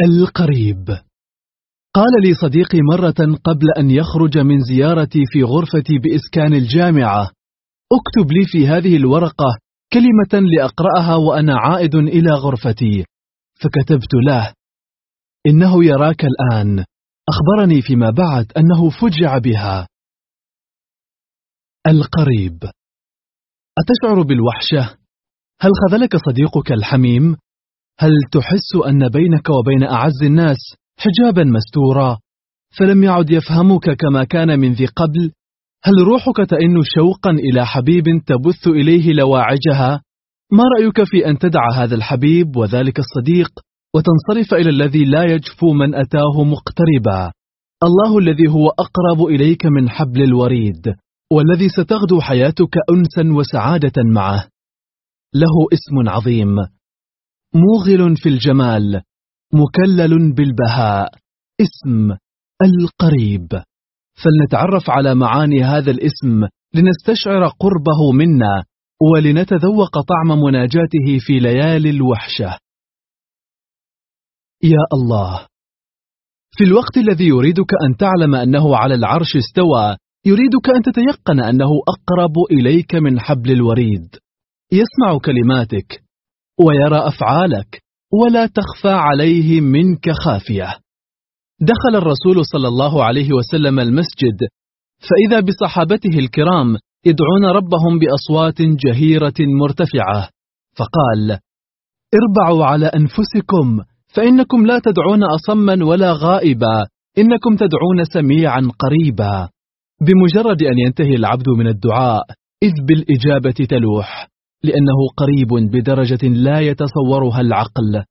القريب. قال لي صديقي مرة قبل أن يخرج من زيارتي في غرفتي بإسكان الجامعة أكتب لي في هذه الورقة كلمة لأقرأها وأنا عائد إلى غرفتي. فكتبت له إنه يراك الآن. أخبرني فيما بعد أنه فجع بها. القريب. أتشعر بالوحشة؟ هل خذلك صديقك الحميم؟ هل تحس أن بينك وبين أعز الناس حجابا مستورا؟ فلم يعد يفهمك كما كان من ذي قبل؟ هل روحك تئن شوقا إلى حبيب تبث إليه لواعجها؟ ما رأيك في أن تدع هذا الحبيب وذلك الصديق وتنصرف إلى الذي لا يجفو من أتاه مقتربا؟ الله الذي هو أقرب إليك من حبل الوريد والذي ستغدو حياتك أنسا وسعادة معه. له اسم عظيم. موغل في الجمال مكلل بالبهاء. اسم القريب. فلنتعرف على معاني هذا الاسم لنستشعر قربه منا ولنتذوق طعم مناجاته في ليالي الوحشة. يا الله. في الوقت الذي يريدك أن تعلم أنه على العرش استوى يريدك أن تتيقن أنه أقرب إليك من حبل الوريد. يسمع كلماتك. ويرى أفعالك ولا تخفى عليه منك خافية. دخل الرسول صلى الله عليه وسلم المسجد فإذا بصحابته الكرام يدعون ربهم بأصوات جهيرة مرتفعة فقال اربعوا على أنفسكم فإنكم لا تدعون أصما ولا غائبا إنكم تدعون سميعا قريبا. بمجرد أن ينتهي العبد من الدعاء إذ بالإجابة تلوح. لأنه قريب بدرجة لا يتصورها العقل.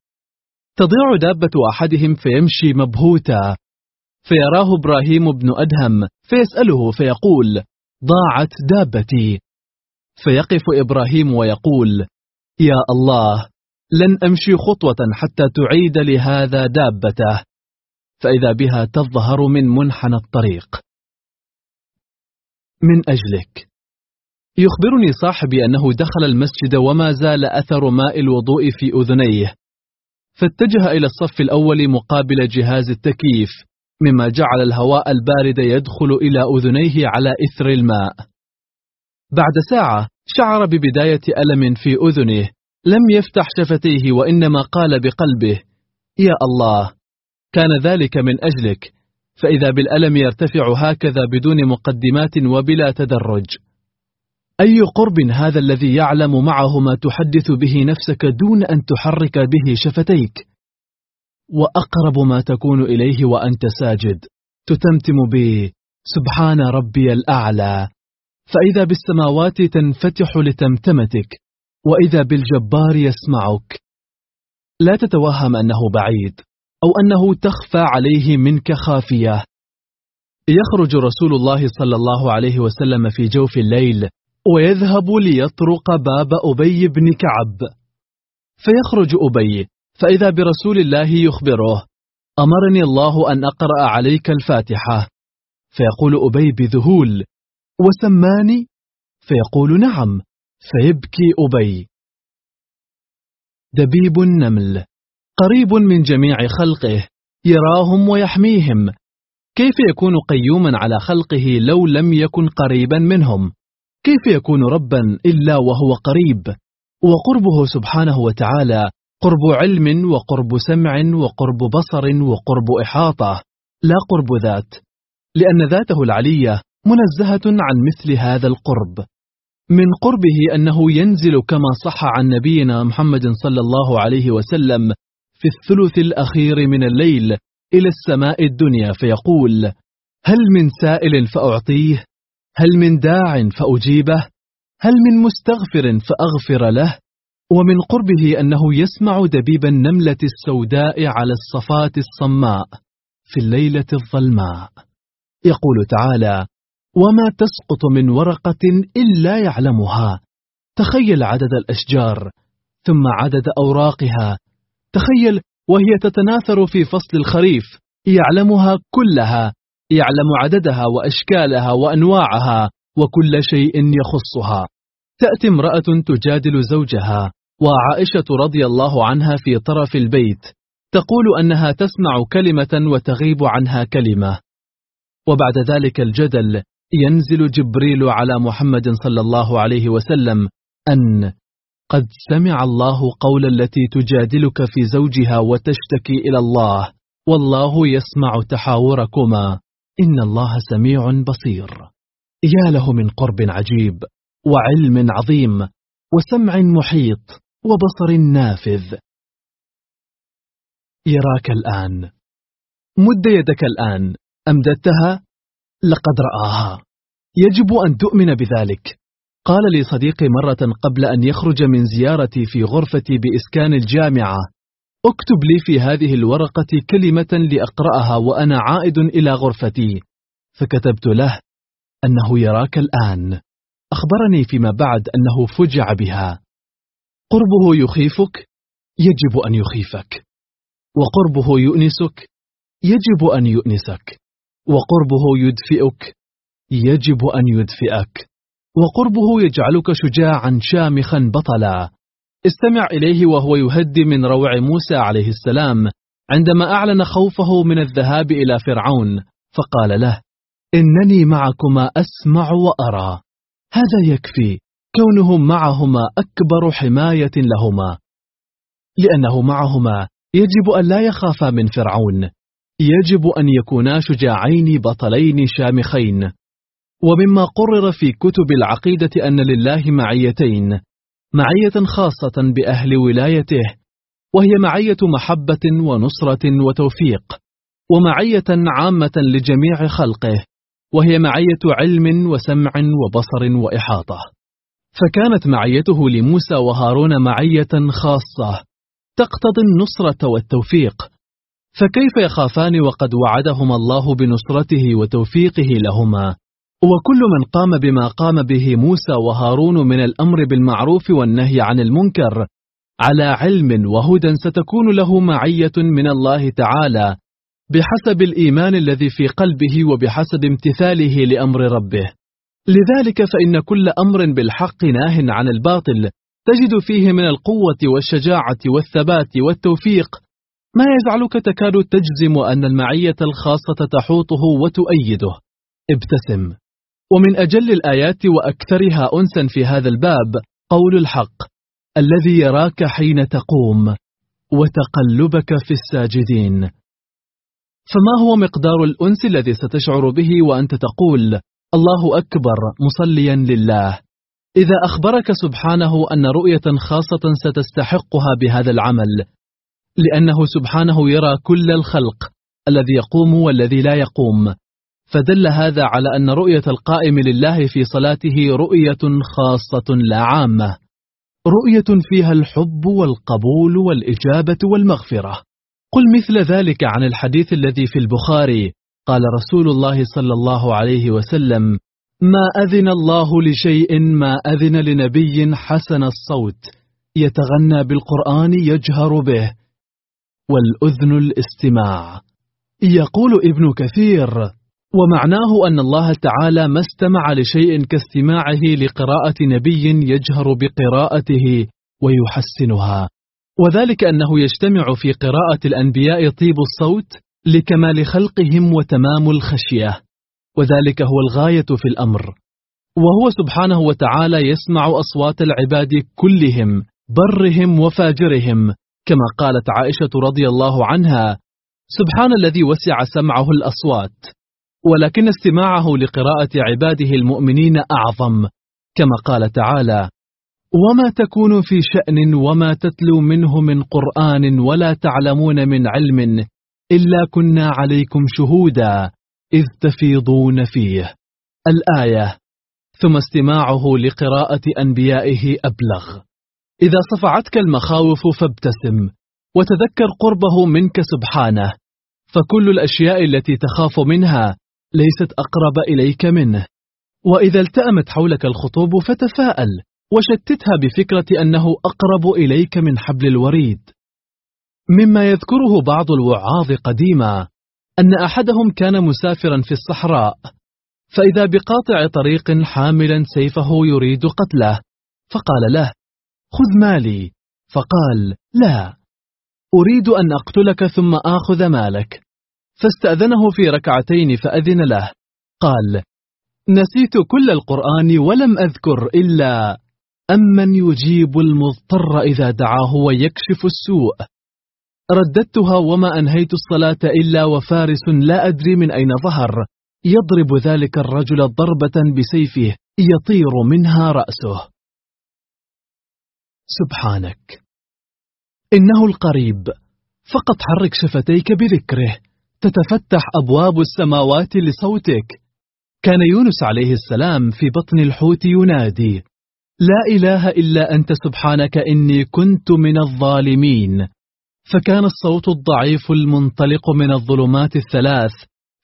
تضيع دابة أحدهم فيمشي مبهوتا. فيراه إبراهيم بن أدهم فيسأله فيقول ضاعت دابتي. فيقف إبراهيم ويقول يا الله لن أمشي خطوة حتى تعيد لهذا دابته. فإذا بها تظهر من منحنى الطريق. من أجلك. يخبرني صاحبي أنه دخل المسجد وما زال أثر ماء الوضوء في أذنيه. فاتجه إلى الصف الأول مقابل جهاز التكييف مما جعل الهواء البارد يدخل إلى أذنيه على إثر الماء. بعد ساعة شعر ببداية ألم في أذنه. لم يفتح شفتيه وإنما قال بقلبه يا الله كان ذلك من أجلك فإذا بالألم يرتفع هكذا بدون مقدمات وبلا تدرج. أي قرب هذا الذي يعلم معه ما تحدث به نفسك دون أن تحرك به شفتيك؟ وأقرب ما تكون إليه وأنت ساجد. تتمتم به سبحان ربي الأعلى. فإذا بالسماوات تنفتح لتمتمتك وإذا بالجبار يسمعك. لا تتوهم أنه بعيد أو أنه تخفى عليه منك خافية. يخرج رسول الله صلى الله عليه وسلم في جوف الليل ويذهب ليطرق باب أبي بن كعب. فيخرج أبي فإذا برسول الله يخبره أمرني الله أن أقرأ عليك الفاتحة. فيقول أبي بذهول وسماني؟ فيقول نعم فيبكي أبي. دبيب النمل قريب من جميع خلقه يراهم ويحميهم. كيف يكون قيوما على خلقه لو لم يكن قريبا منهم؟ كيف يكون ربا إلا وهو قريب؟ وقربه سبحانه وتعالى قرب علم وقرب سمع وقرب بصر وقرب إحاطة لا قرب ذات لأن ذاته العلية منزهة عن مثل هذا القرب. من قربه أنه ينزل كما صح عن نبينا محمد صلى الله عليه وسلم في الثلث الأخير من الليل إلى السماء الدنيا فيقول هل من سائل فأعطيه؟ هل من داع فأجيبه؟ هل من مستغفر فأغفر له؟ ومن قربه أنه يسمع دبيب النملة السوداء على الصفات الصماء في الليلة الظلماء. يقول تعالى وما تسقط من ورقة إلا يعلمها. تخيل عدد الأشجار ثم عدد أوراقها. تخيل وهي تتناثر في فصل الخريف يعلمها كلها. يعلم عددها وأشكالها وأنواعها وكل شيء يخصها. تأتي امرأة تجادل زوجها وعائشة رضي الله عنها في طرف البيت تقول أنها تسمع كلمة وتغيب عنها كلمة. وبعد ذلك الجدل ينزل جبريل على محمد صلى الله عليه وسلم أن قد سمع الله قول التي تجادلك في زوجها وتشتكي إلى الله والله يسمع تحاوركما. إن الله سميع بصير. يا له من قرب عجيب وعلم عظيم وسمع محيط وبصر نافذ. يراك الآن. مد يدك الآن. أمددتها؟ لقد رآها. يجب أن تؤمن بذلك. قال لي صديقي مرة قبل أن يخرج من زيارتي في غرفتي بإسكان الجامعة. اكتب لي في هذه الورقة كلمة لأقرأها وأنا عائد إلى غرفتي. فكتبت له أنه يراك الآن. أخبرني فيما بعد أنه فجع بها. قربه يخيفك؟ يجب أن يخيفك. وقربه يؤنسك؟ يجب أن يؤنسك. وقربه يدفئك؟ يجب أن يدفئك. وقربه يجعلك شجاعا شامخا بطلا. استمع إليه وهو يهدي من روع موسى عليه السلام عندما أعلن خوفه من الذهاب إلى فرعون فقال له إنني معكما أسمع وأرى. هذا يكفي كونهم معهما أكبر حماية لهما. لأنه معهما يجب أن لا يخافا من فرعون يجب أن يكونا شجاعين بطلين شامخين. ومما قرر في كتب العقيدة أن لله معيتين معية خاصة بأهل ولايته وهي معية محبة ونصرة وتوفيق ومعية عامة لجميع خلقه وهي معية علم وسمع وبصر وإحاطة. فكانت معيته لموسى وهارون معية خاصة تقتضي النصرة والتوفيق. فكيف يخافان وقد وعدهما الله بنصرته وتوفيقه لهما؟ وكل من قام بما قام به موسى وهارون من الأمر بالمعروف والنهي عن المنكر على علم وهدى ستكون له معية من الله تعالى بحسب الإيمان الذي في قلبه وبحسب امتثاله لأمر ربه. لذلك فإن كل أمر بالحق ناه عن الباطل تجد فيه من القوة والشجاعة والثبات والتوفيق. ما يجعلك تكاد تجزم أن المعية الخاصة تحوطه وتؤيده. ابتسم. ومن أجل الآيات وأكثرها أنسا في هذا الباب قول الحق الذي يراك حين تقوم وتقلبك في الساجدين. فما هو مقدار الأنس الذي ستشعر به وأنت تقول الله أكبر مصليا لله إذا أخبرك سبحانه أن رؤية خاصة ستستحقها بهذا العمل لأنه سبحانه يرى كل الخلق الذي يقوم والذي لا يقوم. فدل هذا على أن رؤية القائم لله في صلاته رؤية خاصة لا عامة رؤية فيها الحب والقبول والإجابة والمغفرة. قل مثل ذلك عن الحديث الذي في البخاري قال رسول الله صلى الله عليه وسلم ما أذن الله لشيء ما أذن لنبي حسن الصوت يتغنى بالقرآن يجهر به والأذن الاستماع. يقول ابن كثير ومعناه أن الله تعالى ما استمع لشيء كاستماعه لقراءة نبي يجهر بقراءته ويحسنها. وذلك أنه يجتمع في قراءة الأنبياء طيب الصوت لكمال خلقهم وتمام الخشية. وذلك هو الغاية في الأمر. وهو سبحانه وتعالى يسمع أصوات العباد كلهم برهم وفاجرهم كما قالت عائشة رضي الله عنها سبحان الذي وسع سمعه الأصوات ولكن استماعه لقراءة عباده المؤمنين أعظم كما قال تعالى وما تكون في شأن وما تتلو منه من قرآن ولا تعلمون من علم إلا كنا عليكم شهودا إذ تفيضون فيه. الآية ثم استماعه لقراءة أنبيائه أبلغ. إذا صفعتك المخاوف فابتسم وتذكر قربه منك سبحانه فكل الأشياء التي تخاف منها ليست أقرب إليك منه. وإذا التأمت حولك الخطوب فتفاءل وشتتها بفكرة أنه أقرب إليك من حبل الوريد. مما يذكره بعض الوعاظ قديما أن أحدهم كان مسافرا في الصحراء فإذا بقاطع طريق حاملا سيفه يريد قتله. فقال له خذ مالي. فقال لا أريد أن أقتلك ثم آخذ مالك. فاستأذنه في ركعتين فأذن له. قال نسيت كل القرآن ولم أذكر إلا أمن يجيب المضطر إذا دعاه ويكشف السوء. رددتها وما أنهيت الصلاة إلا وفارس لا أدري من أين ظهر. يضرب ذلك الرجل ضربة بسيفه يطير منها رأسه. سبحانك. إنه القريب. فقط حرك شفتيك بذكره. تتفتح أبواب السماوات لصوتك. كان يونس عليه السلام في بطن الحوت ينادي لا إله إلا أنت سبحانك إني كنت من الظالمين. فكان الصوت الضعيف المنطلق من الظلمات الثلاث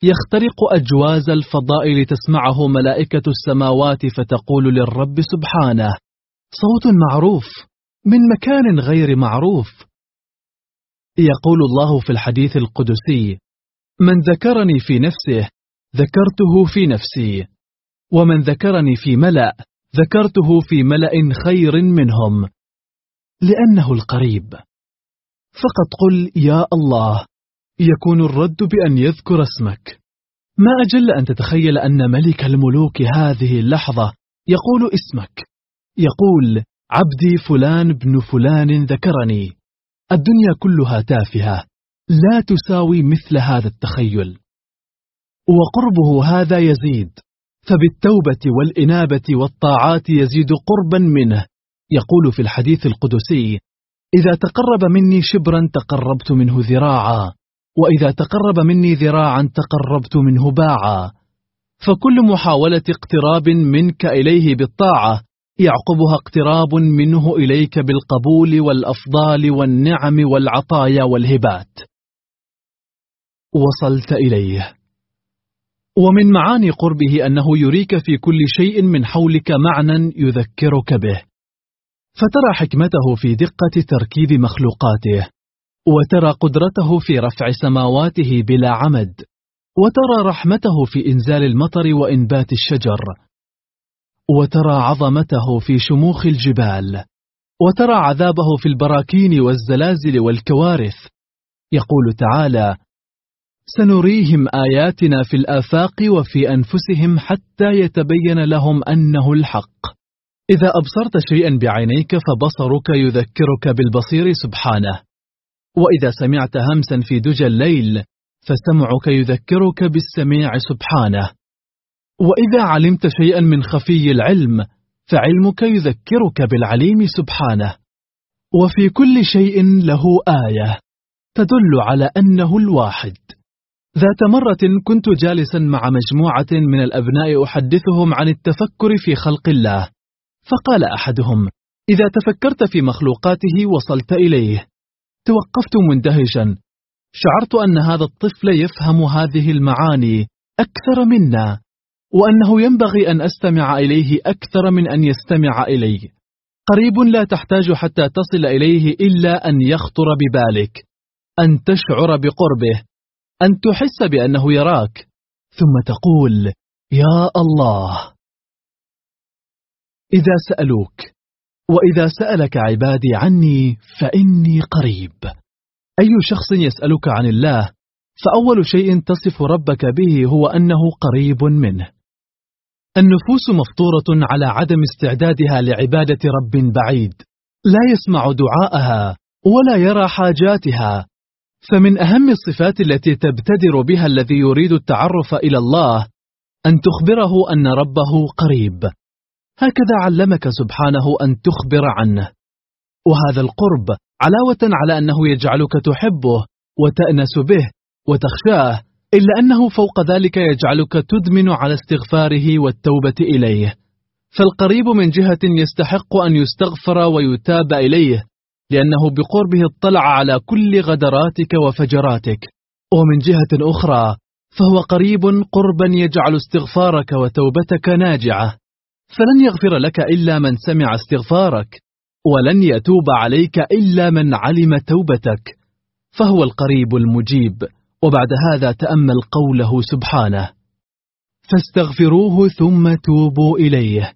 يخترق أجواز الفضاء لتسمعه ملائكة السماوات فتقول للرب سبحانه صوت معروف من مكان غير معروف. يقول الله في الحديث القدسي من ذكرني في نفسه ذكرته في نفسي. ومن ذكرني في ملأ ذكرته في ملأ خير منهم. لأنه القريب. فقط قل يا الله. يكون الرد بأن يذكر اسمك. ما أجل أن تتخيل أن ملك الملوك هذه اللحظة يقول اسمك. يقول عبدي فلان بن فلان ذكرني. الدنيا كلها تافهة. لا تساوي مثل هذا التخيل. وقربه هذا يزيد فبالتوبة والإنابة والطاعات يزيد قربا منه. يقول في الحديث القدسي إذا تقرب مني شبرا تقربت منه ذراعا وإذا تقرب مني ذراعا تقربت منه باعا. فكل محاولة اقتراب منك إليه بالطاعة يعقبها اقتراب منه إليك بالقبول والأفضال والنعم والعطايا والهبات. وصلت إليه. ومن معاني قربه أنه يريك في كل شيء من حولك معنى يذكرك به. فترى حكمته في دقة تركيب مخلوقاته وترى قدرته في رفع سماواته بلا عمد وترى رحمته في إنزال المطر وإنبات الشجر وترى عظمته في شموخ الجبال وترى عذابه في البراكين والزلازل والكوارث. يقول تعالى سنريهم آياتنا في الآفاق وفي أنفسهم حتى يتبين لهم أنه الحق. إذا أبصرت شيئا بعينيك فبصرك يذكرك بالبصير سبحانه. وإذا سمعت همسا في دجى الليل فسمعك يذكرك بالسميع سبحانه. وإذا علمت شيئا من خفي العلم فعلمك يذكرك بالعليم سبحانه. وفي كل شيء له آية تدل على أنه الواحد. ذات مرة كنت جالسا مع مجموعة من الأبناء أحدثهم عن التفكر في خلق الله. فقال أحدهم إذا تفكرت في مخلوقاته وصلت إليه. توقفت مندهشا. شعرت أن هذا الطفل يفهم هذه المعاني أكثر منا وأنه ينبغي أن أستمع إليه أكثر من أن يستمع إلي. قريب لا تحتاج حتى تصل إليه إلا أن يخطر ببالك أن تشعر بقربه. أن تحس بأنه يراك. ثم تقول يا الله. إذا سألوك وإذا سألك عبادي عني فإني قريب. أي شخص يسألك عن الله فأول شيء تصف ربك به هو أنه قريب منه. النفوس مفطورة على عدم استعدادها لعبادة رب بعيد. لا يسمع دعاءها ولا يرى حاجاتها فمن أهم الصفات التي تبتدر بها الذي يريد التعرف إلى الله أن تخبره أن ربه قريب. هكذا علمك سبحانه أن تخبر عنه. وهذا القرب علاوة على أنه يجعلك تحبه وتأنس به وتخشاه إلا أنه فوق ذلك يجعلك تدمن على استغفاره والتوبة إليه. فالقريب من جهة يستحق أن يستغفر ويتاب إليه. لأنه بقربه اطلع على كل غدراتك وفجراتك. ومن جهة أخرى فهو قريب قربا يجعل استغفارك وتوبتك ناجعة. فلن يغفر لك إلا من سمع استغفارك ولن يتوب عليك إلا من علم توبتك. فهو القريب المجيب. وبعد هذا تأمل قوله سبحانه فاستغفروه ثم توبوا إليه.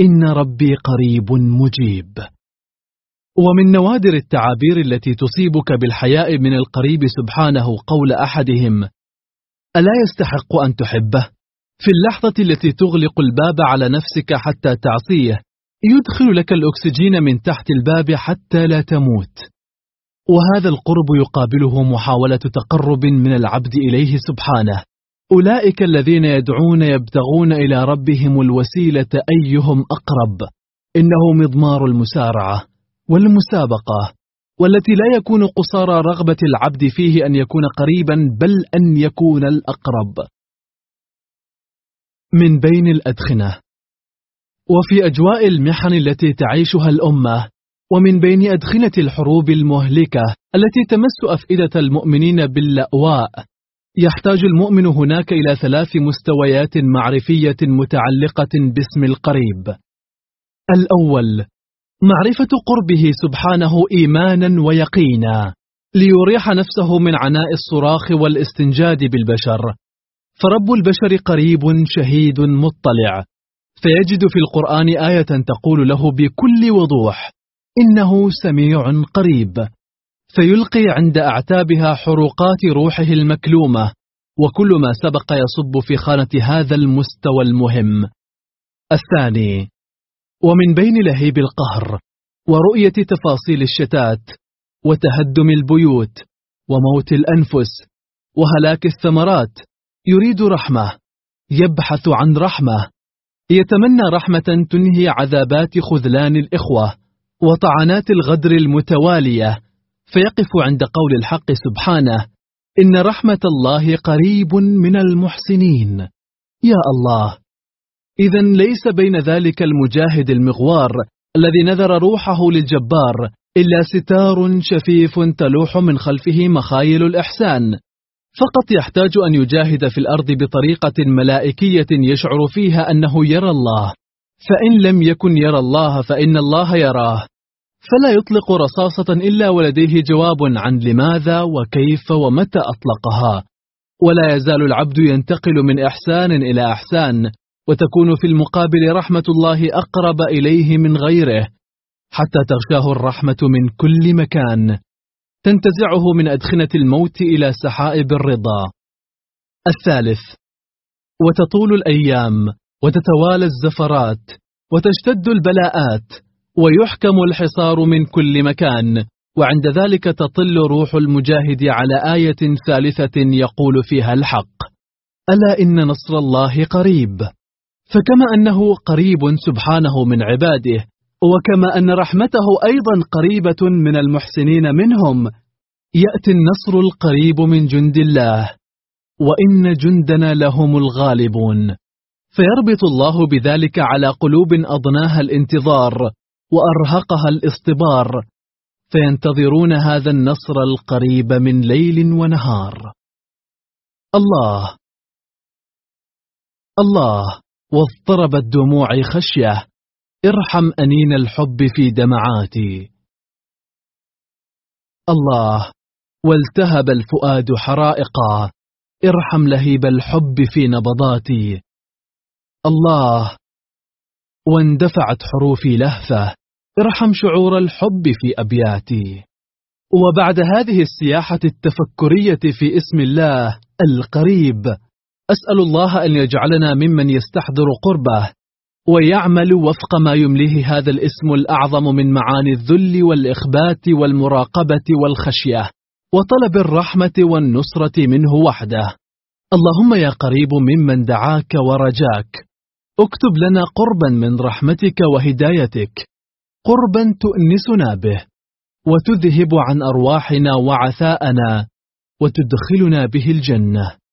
إن ربي قريب مجيب. ومن نوادر التعابير التي تصيبك بالحياء من القريب سبحانه قول أحدهم ألا يستحق أن تحبه؟ في اللحظة التي تغلق الباب على نفسك حتى تعصيه يدخل لك الأكسجين من تحت الباب حتى لا تموت. وهذا القرب يقابله محاولة تقرب من العبد إليه سبحانه. أولئك الذين يدعون يبتغون إلى ربهم الوسيلة أيهم أقرب؟ إنه مضمار المسارعة. والمسابقة والتي لا يكون قصارى رغبة العبد فيه أن يكون قريبا بل أن يكون الأقرب. من بين الأدخنة. وفي أجواء المحن التي تعيشها الأمة ومن بين أدخنة الحروب المهلكة التي تمس أفئدة المؤمنين باللأواء يحتاج المؤمن هناك إلى ثلاث مستويات معرفية متعلقة باسم القريب. الأول معرفة قربه سبحانه إيمانا ويقينا ليريح نفسه من عناء الصراخ والاستنجاد بالبشر. فرب البشر قريب شهيد مطلع. فيجد في القرآن آية تقول له بكل وضوح إنه سميع قريب. فيلقي عند أعتابها حروقات روحه المكلومة وكل ما سبق يصب في خانة هذا المستوى المهم. الثاني ومن بين لهيب القهر ورؤية تفاصيل الشتات وتهدم البيوت وموت الأنفس وهلاك الثمرات يريد رحمة يبحث عن رحمة يتمنى رحمة تنهي عذابات خذلان الإخوة وطعنات الغدر المتوالية فيقف عند قول الحق سبحانه إن رحمة الله قريب من المحسنين. يا الله! إذا ليس بين ذلك المجاهد المغوار الذي نذر روحه للجبار إلا ستار شفيف تلوح من خلفه مخايل الإحسان. فقط يحتاج أن يجاهد في الأرض بطريقة ملائكية يشعر فيها أنه يرى الله. فإن لم يكن يرى الله فإن الله يراه. فلا يطلق رصاصة إلا ولديه جواب عن لماذا وكيف ومتى أطلقها. ولا يزال العبد ينتقل من إحسان إلى إحسان. وتكون في المقابل رحمة الله أقرب إليه من غيره حتى تغشاه الرحمة من كل مكان تنتزعه من أدخنة الموت إلى سحائب الرضا. الثالث وتطول الأيام وتتوالى الزفرات وتشتد البلاءات ويحكم الحصار من كل مكان وعند ذلك تطل روح المجاهد على آية ثالثة يقول فيها الحق ألا إن نصر الله قريب؟ فكما أنه قريب سبحانه من عباده وكما أن رحمته أيضا قريبة من المحسنين منهم يأتي النصر القريب من جند الله وإن جندنا لهم الغالبون. فيربط الله بذلك على قلوب أضناها الانتظار وأرهقها الاصطبار فينتظرون هذا النصر القريب من ليل ونهار. الله الله. واضطربت دموعي خشية. ارحم أنين الحب في دمعاتي. الله والتهب الفؤاد حرائقا. ارحم لهيب الحب في نبضاتي. الله واندفعت حروفي لهفة. ارحم شعور الحب في أبياتي. وبعد هذه السياحة التفكرية في اسم الله القريب أسأل الله أن يجعلنا ممن يستحضر قربه ويعمل وفق ما يمليه هذا الاسم الأعظم من معاني الذل والإخبات والمراقبة والخشية وطلب الرحمة والنصرة منه وحده. اللهم يا قريب ممن دعاك ورجاك اكتب لنا قربا من رحمتك وهدايتك قربا تؤنسنا به وتذهب عن أرواحنا وعثاءنا وتدخلنا به الجنة.